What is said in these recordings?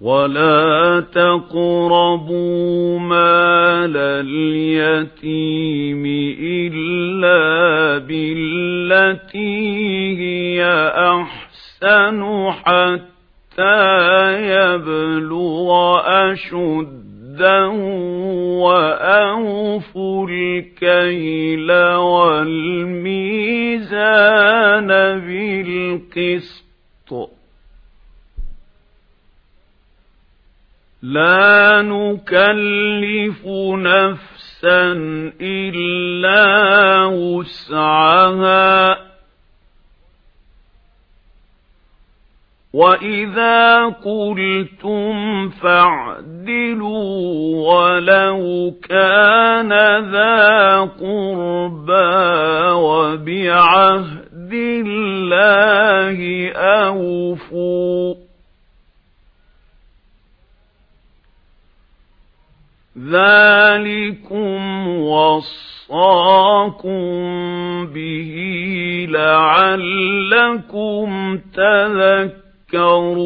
ولا تقربوا مال اليتيم إلا بالتي هي أحسن حتى يبلغ أشده وأوفوا الكيل والميزان بالقسط لا نكلف نفسا إلا وسعها. وإذا قلتم فاعدلوا ولو كان ذا قربى وبعهد الله أوفوا. ذلكم وصاكم به لعلكم تذكرون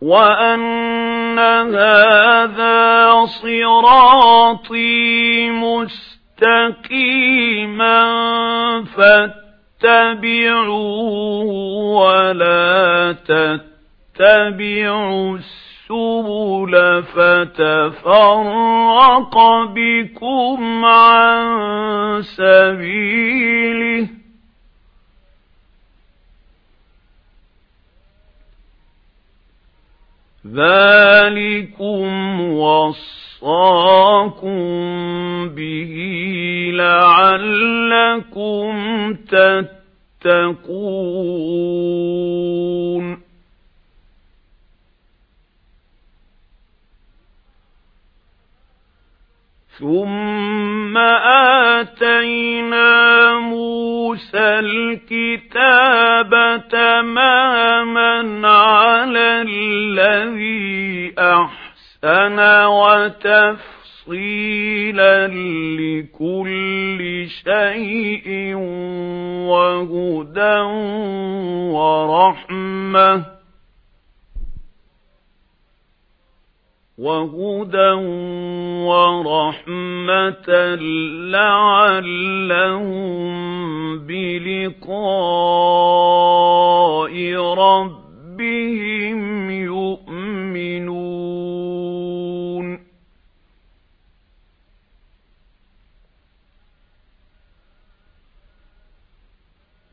وأن هذا صراطي مستقيما فاتقوا اتبعوه ولا تتبعوا السبل فتفرق بكم عن سبيله ذلكم وصاكم به لعلكم تتقون. ثم آتينا موسى الكتاب تماما على الذي أحسن وتفسير تفصيلا لكل شيء وهدى ورحمة وهدى ورحمة لعلهم بلقاء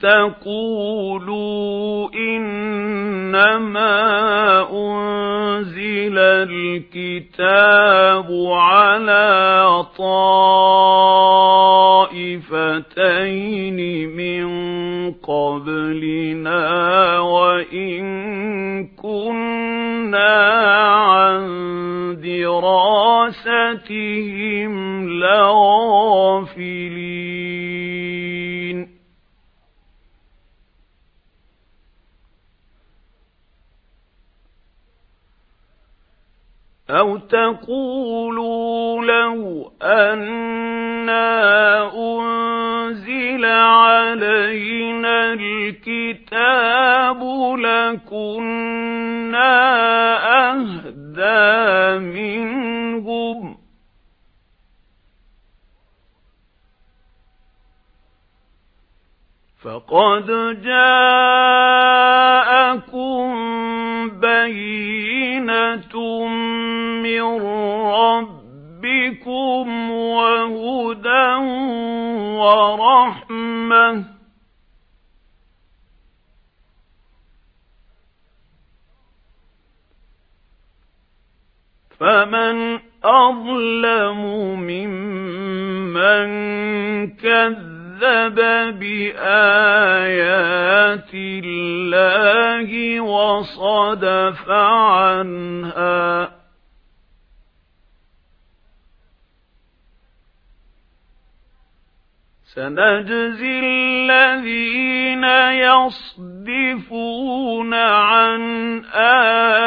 تقولوا إنما أنزل الكتاب على طائفتين من قبلنا وإن كنا عن دراستهم لغافلين. أو تقولوا لو أنا أنزل علينا الكتاب لكنا أهدى منهم فقد جاءكم ورحمة فمن أظلم ممن كَذَّبَ بِآيَاتِ اللَّهِ وَصَدَفَ عَنْهَا. سَنَجْزِي الَّذِينَ يَصْدِفُونَ عَن آيَاتِنَا